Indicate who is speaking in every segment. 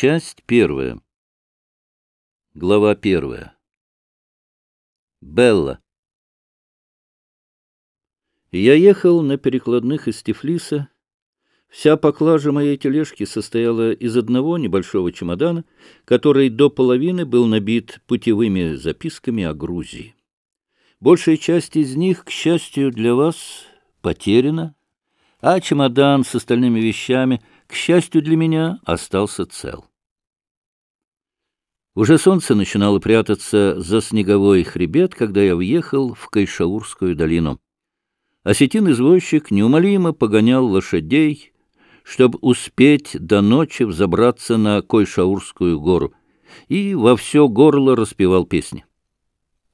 Speaker 1: Часть первая. Глава первая. Белла. Я ехал на перекладных из Тифлиса. Вся поклажа моей тележки состояла из одного небольшого чемодана, который до половины был набит путевыми записками о Грузии. Большая часть из них, к счастью для вас, потеряна, а чемодан с остальными вещами, к счастью для меня, остался цел. Уже солнце начинало прятаться за снеговой хребет, когда я въехал в Кайшаурскую долину. Осетин-извозчик неумолимо погонял лошадей, чтобы успеть до ночи взобраться на Койшаурскую гору, и во все горло распевал песни.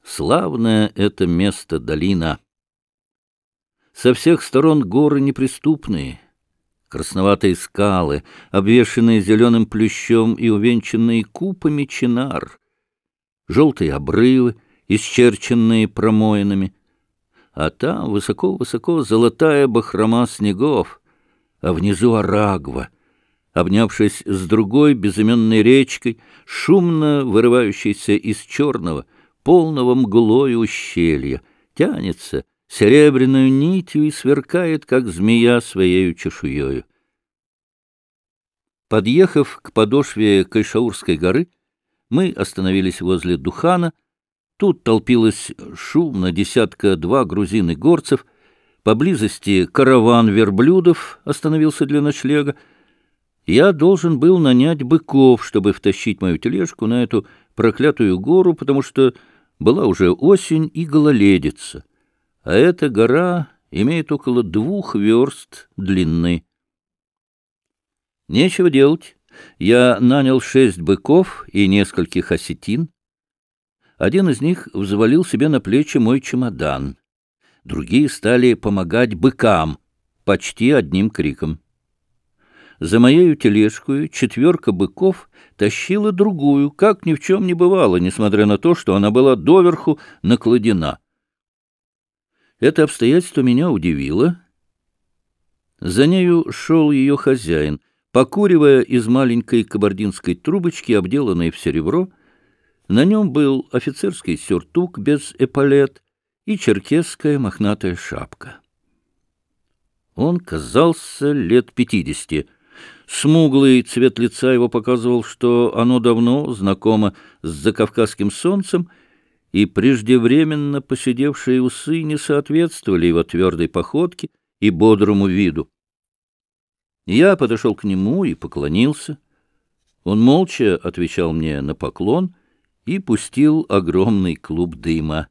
Speaker 1: Славное это место долина! Со всех сторон горы неприступные, красноватые скалы, обвешанные зеленым плющом и увенчанные купами чинар, желтые обрывы, исчерченные промоинами, а там высоко-высоко золотая бахрома снегов, а внизу Арагва, обнявшись с другой безыменной речкой, шумно вырывающейся из черного, полного мглой ущелья, тянется — серебряную нитью и сверкает, как змея своею чешуею. Подъехав к подошве Кайшаурской горы, мы остановились возле Духана. Тут толпилось шумно десятка-два грузин и горцев. Поблизости караван верблюдов остановился для ночлега. Я должен был нанять быков, чтобы втащить мою тележку на эту проклятую гору, потому что была уже осень и гололедица а эта гора имеет около двух верст длины. Нечего делать. Я нанял шесть быков и нескольких осетин. Один из них взвалил себе на плечи мой чемодан. Другие стали помогать быкам, почти одним криком. За моею тележкою четверка быков тащила другую, как ни в чем не бывало, несмотря на то, что она была доверху накладена. Это обстоятельство меня удивило. За нею шел ее хозяин, покуривая из маленькой кабардинской трубочки, обделанной в серебро. На нем был офицерский сюртук без эполет и черкесская мохнатая шапка. Он казался лет пятидесяти. Смуглый цвет лица его показывал, что оно давно знакомо с закавказским солнцем — и преждевременно поседевшие усы не соответствовали его твердой походке и бодрому виду. Я подошел к нему и поклонился. Он молча отвечал мне на поклон и пустил огромный клуб дыма.